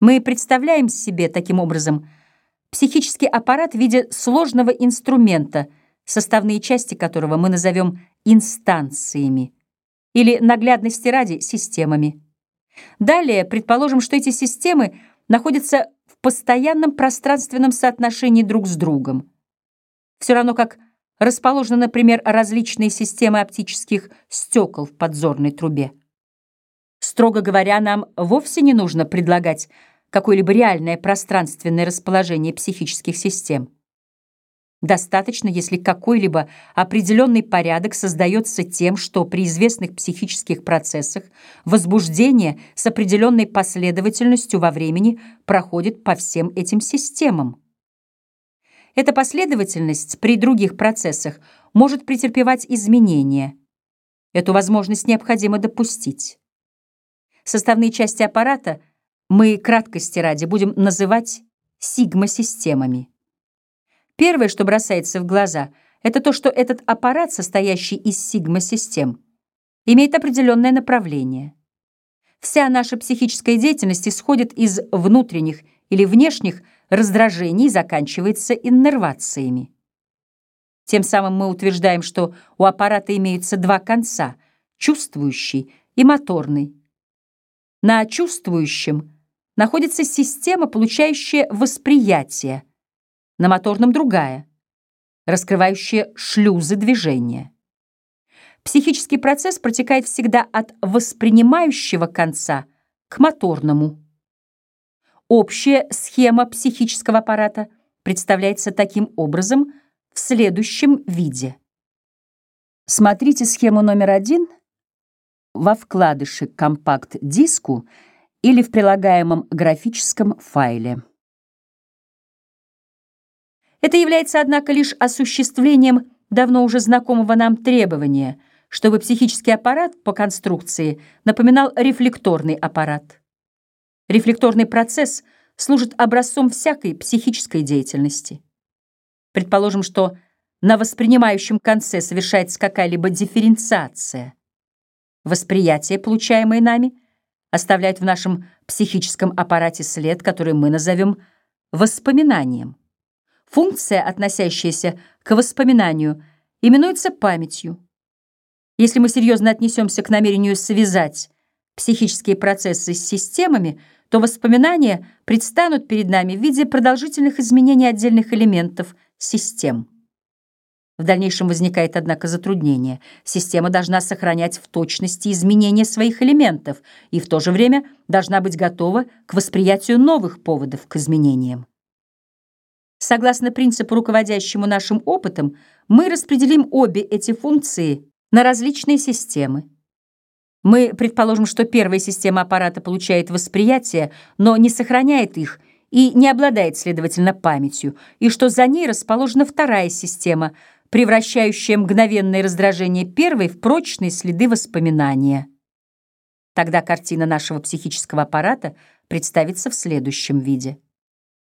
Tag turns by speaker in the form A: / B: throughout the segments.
A: Мы представляем себе таким образом психический аппарат в виде сложного инструмента, составные части которого мы назовем инстанциями или наглядности ради системами. Далее предположим, что эти системы находятся в постоянном пространственном соотношении друг с другом. Все равно как расположены, например, различные системы оптических стекол в подзорной трубе. Строго говоря, нам вовсе не нужно предлагать какое-либо реальное пространственное расположение психических систем. Достаточно, если какой-либо определенный порядок создается тем, что при известных психических процессах возбуждение с определенной последовательностью во времени проходит по всем этим системам. Эта последовательность при других процессах может претерпевать изменения. Эту возможность необходимо допустить. Составные части аппарата мы краткости ради будем называть сигма-системами. Первое, что бросается в глаза, это то, что этот аппарат, состоящий из сигма-систем, имеет определенное направление. Вся наша психическая деятельность исходит из внутренних или внешних раздражений и заканчивается иннервациями. Тем самым мы утверждаем, что у аппарата имеются два конца — чувствующий и моторный. На чувствующем находится система, получающая восприятие, на моторном другая, раскрывающая шлюзы движения. Психический процесс протекает всегда от воспринимающего конца к моторному. Общая схема психического аппарата представляется таким образом в следующем виде. Смотрите схему номер один — во вкладыше компакт-диску или в прилагаемом графическом файле. Это является, однако, лишь осуществлением давно уже знакомого нам требования, чтобы психический аппарат по конструкции напоминал рефлекторный аппарат. Рефлекторный процесс служит образцом всякой психической деятельности. Предположим, что на воспринимающем конце совершается какая-либо дифференциация. Восприятие, получаемое нами, оставляет в нашем психическом аппарате след, который мы назовем воспоминанием. Функция, относящаяся к воспоминанию, именуется памятью. Если мы серьезно отнесемся к намерению связать психические процессы с системами, то воспоминания предстанут перед нами в виде продолжительных изменений отдельных элементов систем. В дальнейшем возникает, однако, затруднение. Система должна сохранять в точности изменения своих элементов и в то же время должна быть готова к восприятию новых поводов к изменениям. Согласно принципу, руководящему нашим опытом, мы распределим обе эти функции на различные системы. Мы предположим, что первая система аппарата получает восприятие, но не сохраняет их и не обладает, следовательно, памятью, и что за ней расположена вторая система — превращающее мгновенное раздражение первой в прочные следы воспоминания. Тогда картина нашего психического аппарата представится в следующем виде.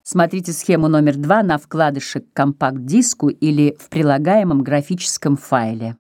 A: Смотрите схему номер два на вкладыше к компакт-диску или в прилагаемом графическом файле.